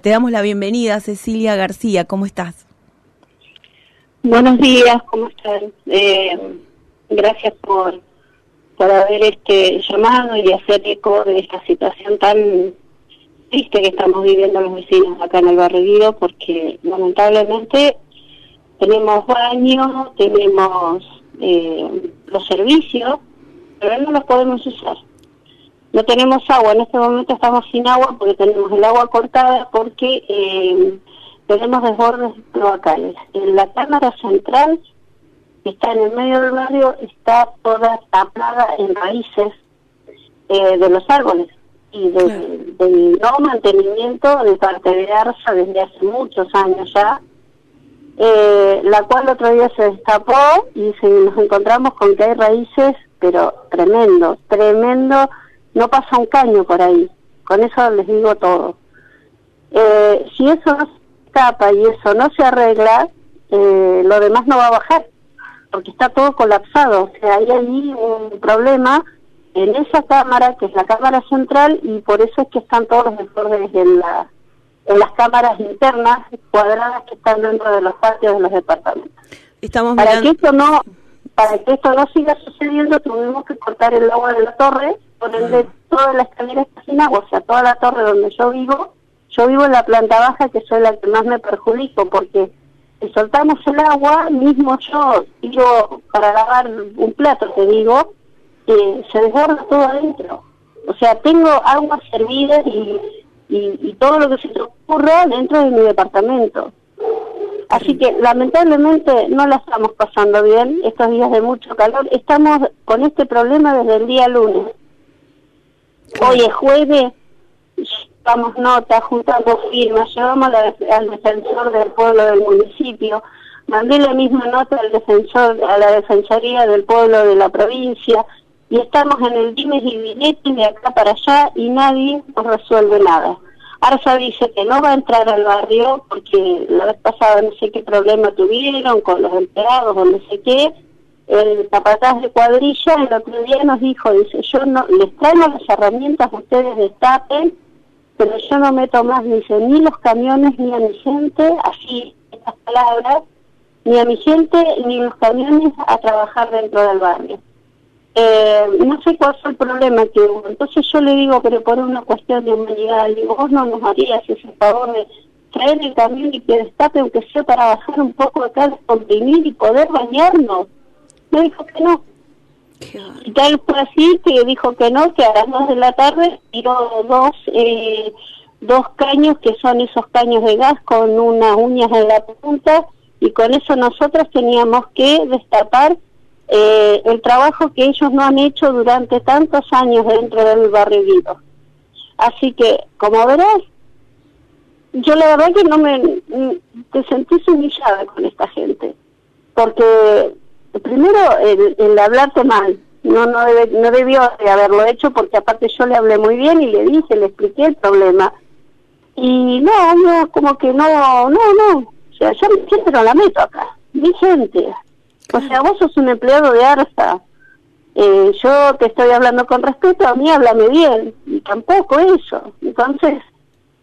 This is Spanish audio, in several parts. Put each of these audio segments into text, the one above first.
Te damos la bienvenida, Cecilia García. ¿Cómo estás? Buenos días, ¿cómo están? Eh, gracias por, por haber este llamado y hacer eco de esta situación tan triste que estamos viviendo los vecinos acá en el barrio porque lamentablemente tenemos baños, tenemos eh, los servicios, pero no los podemos usar no tenemos agua, en este momento estamos sin agua porque tenemos el agua cortada porque eh, tenemos desbordes cloacales. En la cámara central, que está en el medio del barrio, está toda tapada en raíces eh, de los árboles y del no mantenimiento de parte de ARSA desde hace muchos años ya, eh, la cual otro día se destapó y se, nos encontramos con que hay raíces, pero tremendo, tremendo no pasa un caño por ahí. Con eso les digo todo. Eh, si eso no se tapa y eso no se arregla, eh, lo demás no va a bajar, porque está todo colapsado. O sea, hay ahí un problema en esa cámara, que es la cámara central, y por eso es que están todos los desbordes en, la, en las cámaras internas cuadradas que están dentro de los patios de los departamentos. Estamos para que esto no para que esto no siga sucediendo tuvimos que cortar el agua de la torre por ende toda la escalera está sin agua, o sea, toda la torre donde yo vivo, yo vivo en la planta baja que soy la que más me perjudico porque si soltamos el agua, mismo yo tiro para lavar un plato, te digo, eh, se desborda todo adentro. O sea, tengo agua servida y, y, todo lo que se te ocurra dentro de mi departamento. Así que lamentablemente no la estamos pasando bien estos días de mucho calor. Estamos con este problema desde el día lunes. Hoy es jueves, llevamos nota, juntamos firmas, llevamos al defensor del pueblo del municipio, mandé la misma nota al defensor, a la defensoría del pueblo de la provincia, y estamos en el dimes y billetes de acá para allá y nadie nos resuelve nada. Arsa dice que no va a entrar al barrio porque la vez pasada no sé qué problema tuvieron con los empleados o no sé qué, el capataz de cuadrilla el otro día nos dijo, dice, yo no, les traigo las herramientas, ustedes destapen, pero yo no meto más, dice, ni los camiones ni a mi gente, así estas palabras, ni a mi gente ni los camiones a trabajar dentro del barrio. Eh, no sé cuál fue el problema que hubo. Entonces yo le digo, pero por una cuestión de humanidad, le digo, vos no nos harías ese favor de traer el camión y que destape, aunque sea para bajar un poco acá, descomprimir y poder bañarnos me dijo que no. Y tal fue así que dijo que no, que a las dos de la tarde tiró dos, eh, dos caños que son esos caños de gas con unas uñas en la punta y con eso nosotros teníamos que destapar eh, el trabajo que ellos no han hecho durante tantos años dentro del barrio Guido. Así que, como verás, yo la verdad que no me te sentí humillada con esta gente, porque primero el, hablarte mal, no no no debió de haberlo hecho porque aparte yo le hablé muy bien y le dije, le expliqué el problema. Y no, no, como que no, no, no, o sea, mi gente no la meto acá, mi gente. O sea, vos sos un empleado de ARSA, eh, yo te estoy hablando con respeto, a mí háblame bien, y tampoco eso. Entonces,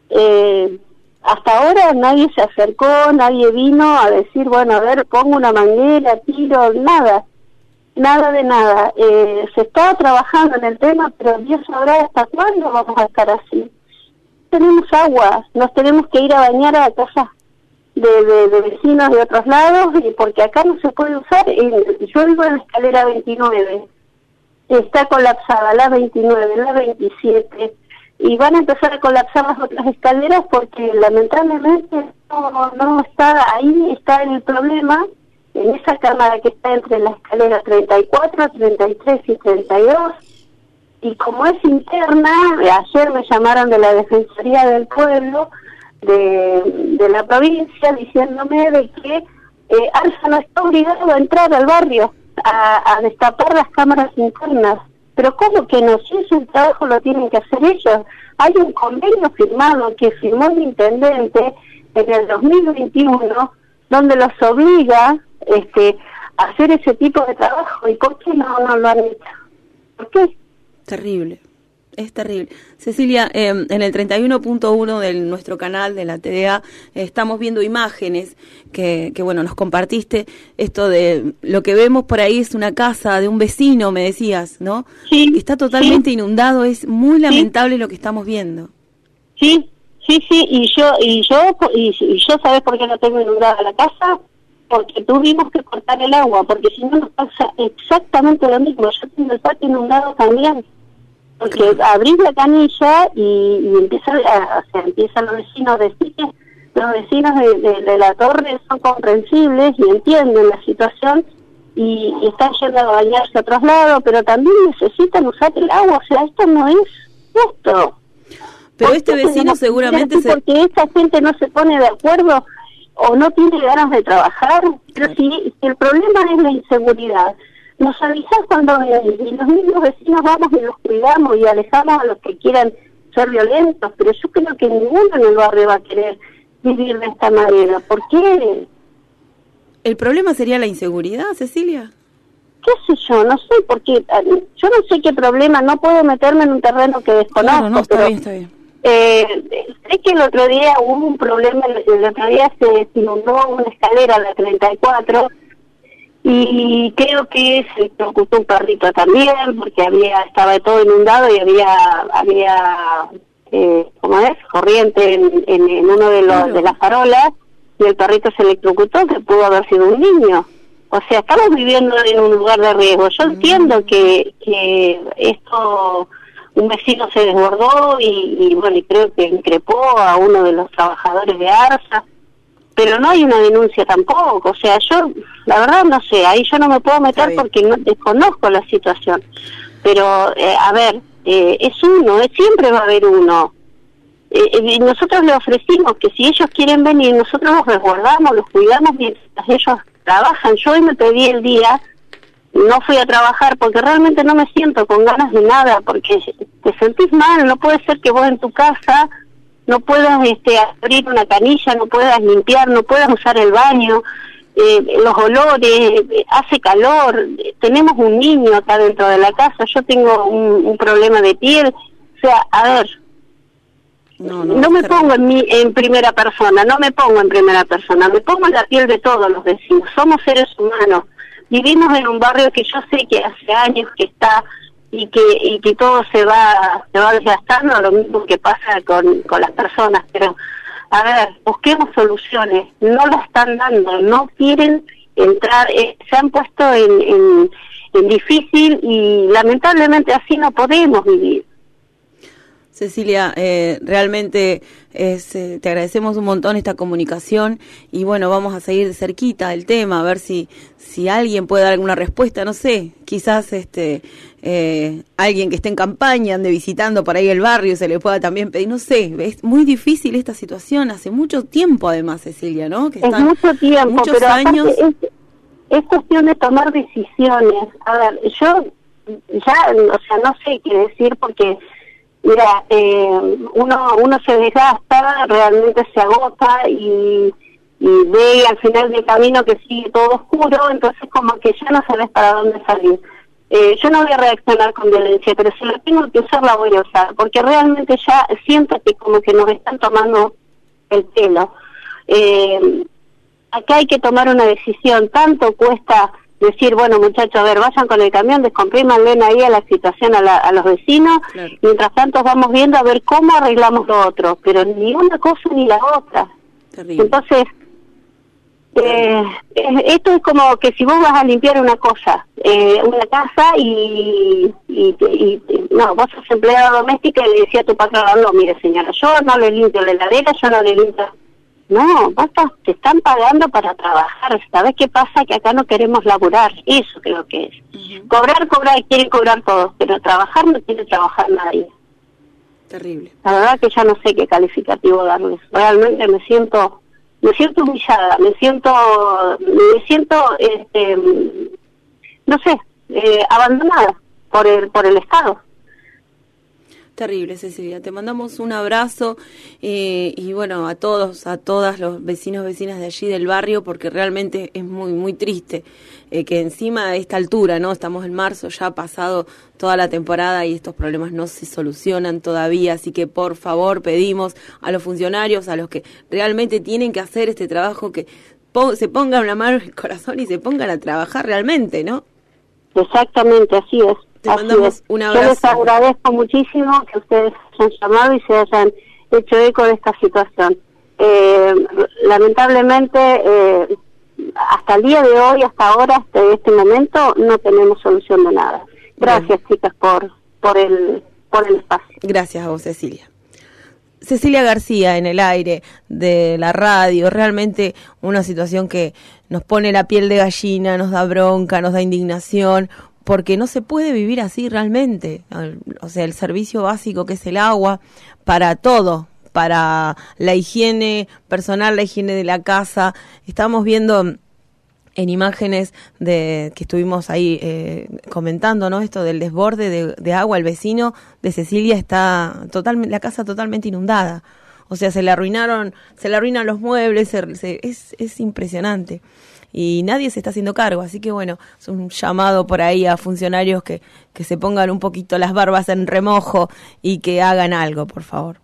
eh, hasta ahora nadie se acercó, nadie vino a decir, bueno, a ver, pongo una manguera, tiro, nada, nada de nada. Eh, se está trabajando en el tema, pero Dios sabrá hasta cuándo vamos a estar así. Tenemos agua, nos tenemos que ir a bañar a casas de, de, vecinos de otros lados, y porque acá no se puede usar. yo vivo en la escalera 29, está colapsada la 29, la 27 y van a empezar a colapsar las otras escaleras porque lamentablemente no, no está ahí, está el problema en esa cámara que está entre la escalera 34, 33 y 32 y como es interna, ayer me llamaron de la Defensoría del Pueblo de, la provincia diciéndome de que eh, no está obligado a entrar al barrio a, a destapar las cámaras internas pero ¿cómo que no? Si ese trabajo lo tienen que hacer ellos. Hay un convenio firmado que firmó el intendente en el 2021 donde los obliga este, a hacer ese tipo de trabajo. ¿Y por qué no, no lo han hecho? ¿Por qué? Terrible. Es terrible. Cecilia, eh, en el 31.1 de nuestro canal de la TDA estamos viendo imágenes que, que, bueno, nos compartiste. Esto de lo que vemos por ahí es una casa de un vecino, me decías, ¿no? Sí. Está totalmente inundado. Es muy lamentable lo que estamos viendo. Sí, sí, sí. Y yo, y yo, y, y yo, ¿sabes por qué no tengo inundada la casa? Porque tuvimos que cortar el agua, porque si no nos pasa exactamente lo mismo. Yo tengo el patio inundado también porque abrís la canilla y, y empieza a, o sea, empiezan los vecinos a decir que los vecinos de, de, de, la torre son comprensibles y entienden la situación y, y, están yendo a bañarse a otros lados, pero también necesitan usar el agua, o sea, esto no es justo. Pero este vecino seguramente se... Porque esta gente no se pone de acuerdo o no tiene ganas de trabajar, pero si, si el problema es la inseguridad, nos avisas cuando venís y los mismos vecinos vamos y los cuidamos y alejamos a los que quieran ser violentos, pero yo creo que ninguno en el barrio va a querer vivir de esta manera. ¿Por qué? ¿El problema sería la inseguridad, Cecilia? ¿Qué sé yo? No sé, porque yo no sé qué problema, no puedo meterme en un terreno que desconozco. Claro, no, está pero, bien, está bien. Eh, sé que el otro día hubo un problema, el otro día se inundó una escalera, la 34, y creo que se preocupó un perrito también porque había estaba todo inundado y había había eh, ¿cómo es? corriente en, en, en uno de los de las farolas y el perrito se electrocutó que pudo haber sido un niño. O sea estamos viviendo en un lugar de riesgo. Yo entiendo que que esto un vecino se desbordó y, y bueno y creo que increpó a uno de los trabajadores de Arsa pero no hay una denuncia tampoco, o sea, yo la verdad no sé, ahí yo no me puedo meter porque no desconozco la situación, pero eh, a ver, eh, es uno, es, siempre va a haber uno. Eh, nosotros le ofrecimos que si ellos quieren venir, nosotros los resguardamos, los cuidamos mientras ellos trabajan. Yo hoy me pedí el día, no fui a trabajar porque realmente no me siento con ganas de nada, porque te sentís mal, no puede ser que vos en tu casa no puedas este, abrir una canilla, no puedas limpiar, no puedas usar el baño, eh, los olores, hace calor, tenemos un niño acá dentro de la casa, yo tengo un, un problema de piel, o sea, a ver, no, no, no me pongo en, mi, en primera persona, no me pongo en primera persona, me pongo en la piel de todos los vecinos, somos seres humanos, vivimos en un barrio que yo sé que hace años que está y que y que todo se va se va desgastando lo mismo que pasa con, con las personas pero a ver busquemos soluciones no lo están dando no quieren entrar eh, se han puesto en, en, en difícil y lamentablemente así no podemos vivir Cecilia, eh, realmente es, eh, te agradecemos un montón esta comunicación y bueno, vamos a seguir de cerquita el tema, a ver si, si alguien puede dar alguna respuesta, no sé, quizás este, eh, alguien que esté en campaña, ande visitando por ahí el barrio, se le pueda también pedir, no sé, es muy difícil esta situación, hace mucho tiempo además, Cecilia, ¿no? Que es mucho tiempo, muchos pero años... Es, es cuestión de tomar decisiones. A ver, yo ya, o sea, no sé qué decir porque Mira, eh, uno uno se desgasta, realmente se agota y, y ve al final del camino que sigue todo oscuro, entonces como que ya no sabes para dónde salir. Eh, yo no voy a reaccionar con violencia, pero si la tengo que usar, la voy a usar, porque realmente ya siento que como que nos están tomando el pelo. Eh, acá hay que tomar una decisión, tanto cuesta decir, bueno muchachos, a ver, vayan con el camión, descomprímanle ahí a la situación a, la, a los vecinos, Claro. mientras tanto vamos viendo a ver cómo arreglamos lo otro, pero ni una cosa ni la otra. Terrible. Entonces, eh, esto es como que si vos vas a limpiar una cosa, eh, una casa y, y, y- y- no, vos sos empleada doméstica y le decía a tu patrón, no, mire señora, yo no le limpio la heladera, yo no le limpio... No, vos te están pagando para trabajar, ¿sabes qué pasa? Que acá no queremos laburar, eso creo que es. Ujú. Cobrar, cobrar, quieren cobrar todos, pero trabajar no quiere trabajar nadie. Terrible. La verdad que ya no sé qué calificativo darles. Realmente me siento, me siento humillada, me siento, me siento, este, no sé, eh, abandonada por el, por el Estado. Terrible, Cecilia. Te mandamos un abrazo eh, y bueno, a todos, a todas los vecinos, vecinas de allí del barrio, porque realmente es muy, muy triste eh, que encima de esta altura, ¿no? Estamos en marzo, ya ha pasado toda la temporada y estos problemas no se solucionan todavía, así que por favor pedimos a los funcionarios, a los que realmente tienen que hacer este trabajo, que se pongan la mano en el corazón y se pongan a trabajar realmente, ¿no? Exactamente, así es. Te mandamos un abrazo. Yo les agradezco muchísimo que ustedes se hayan llamado y se hayan hecho eco de esta situación. Eh, lamentablemente, eh, hasta el día de hoy, hasta ahora, hasta este momento, no tenemos solución de nada. Gracias, chicas, por, por, el, por el espacio. Gracias a vos, Cecilia. Cecilia García en el aire de la radio, realmente una situación que nos pone la piel de gallina, nos da bronca, nos da indignación, porque no se puede vivir así realmente. O sea, el servicio básico que es el agua para todo, para la higiene personal, la higiene de la casa. Estamos viendo en imágenes de que estuvimos ahí eh, comentando, ¿no? Esto del desborde de, agua, el vecino de Cecilia está totalmente, la casa totalmente inundada. O sea, se le arruinaron, se le arruinan los muebles, es, es impresionante y nadie se está haciendo cargo. Así que bueno, es un llamado por ahí a funcionarios que, que se pongan un poquito las barbas en remojo y que hagan algo, por favor.